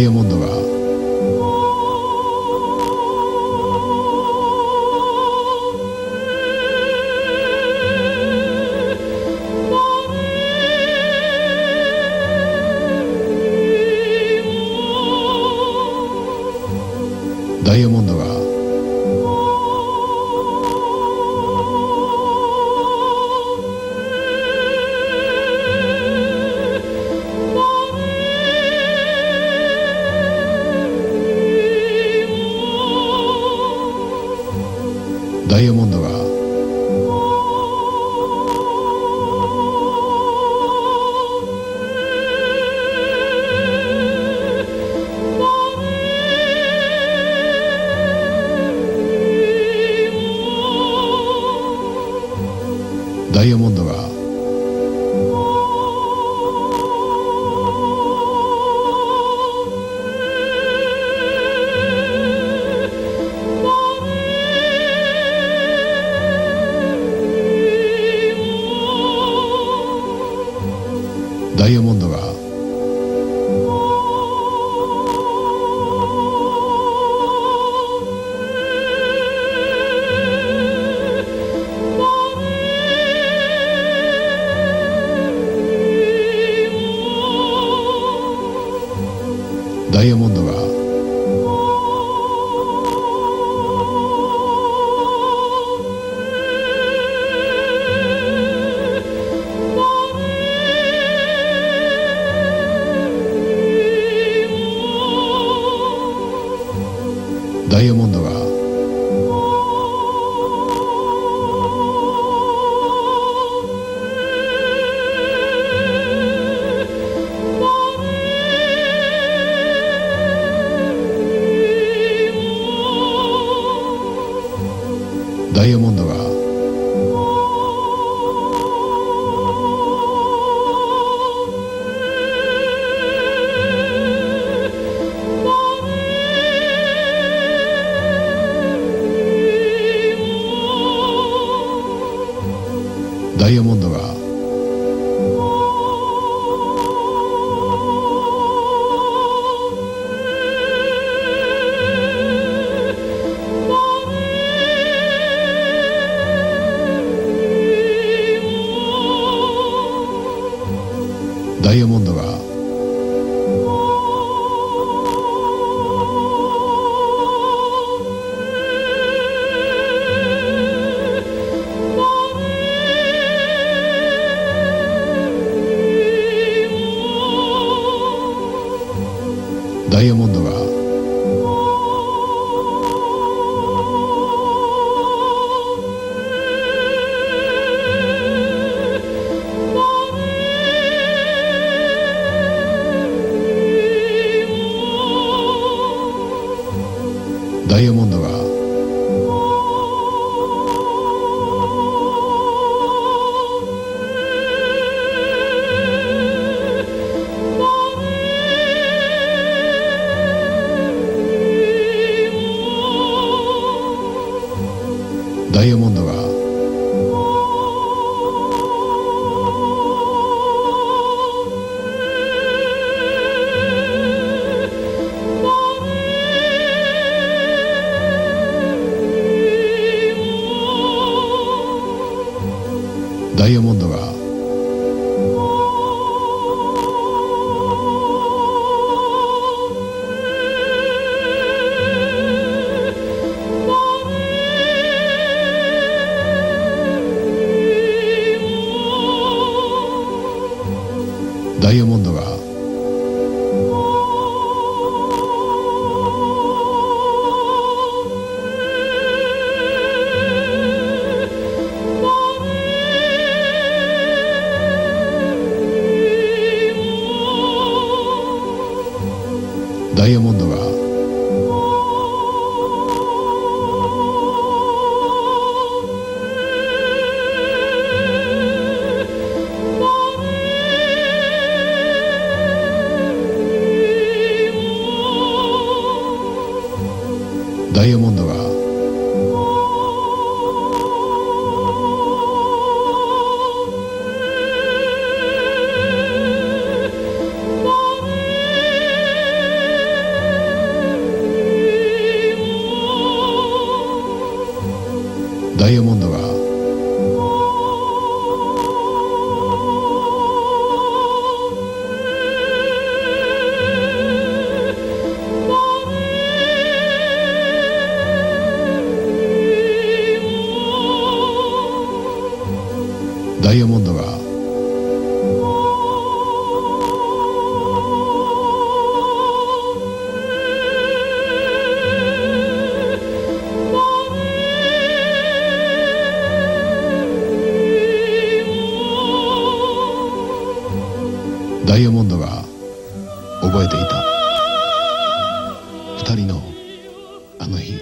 イヤモンドが。ダイヤモンドが。ダイヤモンドが。ダイヤモンドダイヤモンドが。ダイヤモンドダイヤモンドが。ダイヤモンドが。ダイヤモンドが。ダイヤモンドダイヤモンドがダイヤモンドがダイヤモンドが。ダイヤモンドダイヤモンドが覚えていた。二人のあの日。